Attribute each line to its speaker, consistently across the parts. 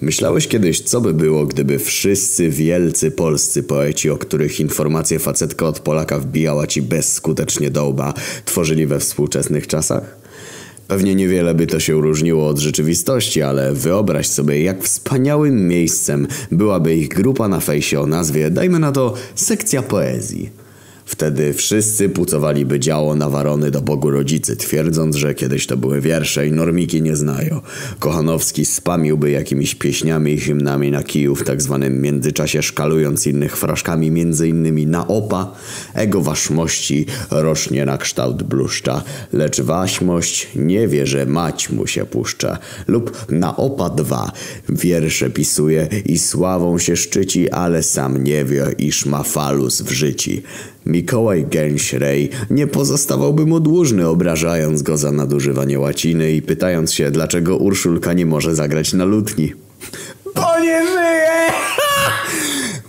Speaker 1: Myślałeś kiedyś, co by było, gdyby wszyscy wielcy polscy poeci, o których informacje facetka od Polaka wbijała ci bezskutecznie do łba, tworzyli we współczesnych czasach? Pewnie niewiele by to się różniło od rzeczywistości, ale wyobraź sobie, jak wspaniałym miejscem byłaby ich grupa na fejsie o nazwie, dajmy na to, sekcja poezji. Wtedy wszyscy pucowaliby działo na warony do Bogu rodzicy, twierdząc, że kiedyś to były wiersze i normiki nie znają. Kochanowski spamiłby jakimiś pieśniami i hymnami na kiju w tak zwanym międzyczasie szkalując innych fraszkami między innymi na opa. Ego waszmości rośnie na kształt bluszcza, lecz waśmość nie wie, że mać mu się puszcza. Lub na opa dwa wiersze pisuje i sławą się szczyci, ale sam nie wie, iż ma falus w życi. Mikołaj Gęś-Rej nie pozostawałby mu dłużny, obrażając go za nadużywanie łaciny i pytając się, dlaczego Urszulka nie może zagrać na lutni.
Speaker 2: Bo nie żyje!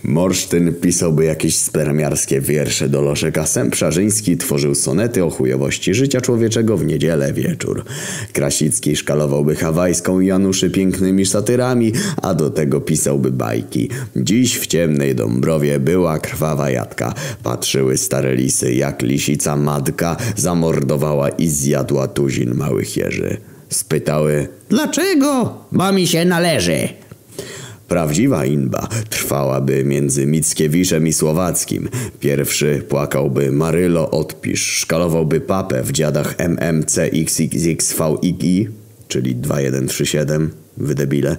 Speaker 1: Morsztyn pisałby jakieś spermiarskie wiersze do Loszeka Sęprzarzyński tworzył sonety o chujowości życia człowieczego w niedzielę wieczór. Krasicki szkalowałby hawajską Januszy pięknymi satyrami, a do tego pisałby bajki. Dziś w ciemnej Dąbrowie była krwawa jadka. Patrzyły stare lisy, jak lisica matka zamordowała i zjadła tuzin małych jeży. Spytały,
Speaker 2: Dlaczego? Bo mi się należy.
Speaker 1: Prawdziwa inba trwałaby między Mickiewiczem i Słowackim. Pierwszy płakałby Marylo odpisz, szkalowałby papę w dziadach MMCXXVII, czyli 2137, wydebile.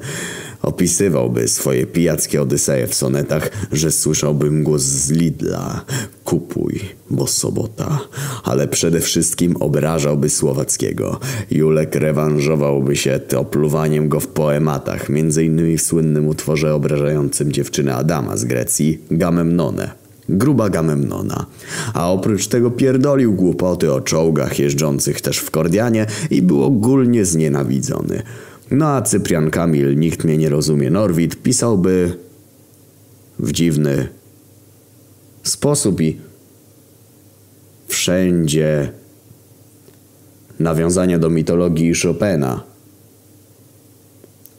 Speaker 1: Opisywałby swoje pijackie odyseje w sonetach, że słyszałbym głos z Lidla. Kupuj, bo sobota. Ale przede wszystkim obrażałby Słowackiego. Julek rewanżowałby się opluwaniem go w poematach, między innymi w słynnym utworze obrażającym dziewczynę Adama z Grecji, Gamemnonę. Gruba Gamemnona. A oprócz tego pierdolił głupoty o czołgach jeżdżących też w Kordianie i był ogólnie znienawidzony. No a Cyprian Kamil, nikt mnie nie rozumie, Norwid, pisałby w dziwny sposób i wszędzie nawiązania do mitologii Chopina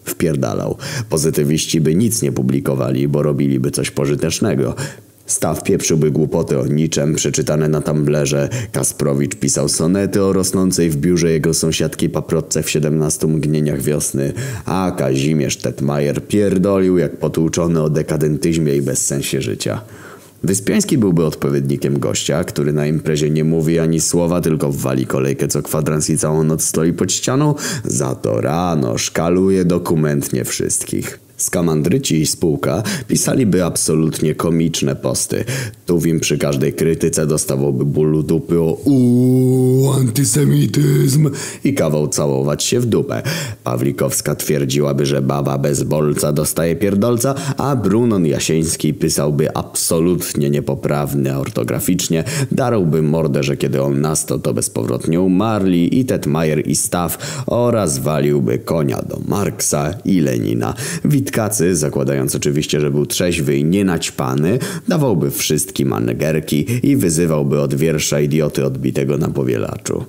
Speaker 1: wpierdalał. Pozytywiści by nic nie publikowali, bo robiliby coś pożytecznego. Staw pieprzyłby głupoty o niczem, przeczytane na Tumblerze. Kasprowicz pisał sonety o rosnącej w biurze jego sąsiadki paprotce w 17 mgnieniach wiosny, a Kazimierz Tetmajer pierdolił jak potłuczony o dekadentyzmie i bezsensie życia. Wyspiański byłby odpowiednikiem gościa, który na imprezie nie mówi ani słowa, tylko wali kolejkę co kwadrans i całą noc stoi pod ścianą, za to rano szkaluje dokumentnie wszystkich. Skamandryci i spółka pisaliby absolutnie komiczne posty. Tuwim przy każdej krytyce dostawałby bólu dupy o uuu, antysemityzm i kawał całować się w dupę. Pawlikowska twierdziłaby, że baba bez bolca dostaje pierdolca, a Brunon Jasieński pisałby absolutnie niepoprawny ortograficznie, darłby mordę, że kiedy on nastał to bezpowrotnie umarli i Tetmajer i Staw oraz waliłby konia do Marksa i Lenina. Witkacy, zakładając oczywiście, że był trzeźwy i nienaćpany, dawałby wszystkim anegerki i wyzywałby od wiersza idioty odbitego na powielaczu.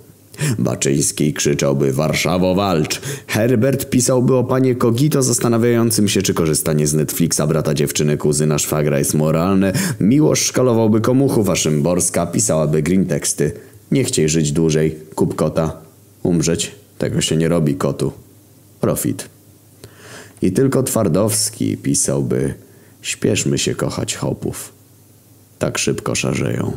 Speaker 1: Baczyński krzyczałby Warszawo walcz. Herbert pisałby o panie Kogito zastanawiającym się czy korzystanie z Netflixa brata dziewczyny kuzyna szwagra jest moralne. Miłosz szkalowałby komuchów, a Szymborska pisałaby green teksty. Nie chciej żyć dłużej, kup kota. Umrzeć, tego się nie robi kotu. Profit. I tylko Twardowski pisałby Śpieszmy się kochać chopów. Tak szybko szarzeją.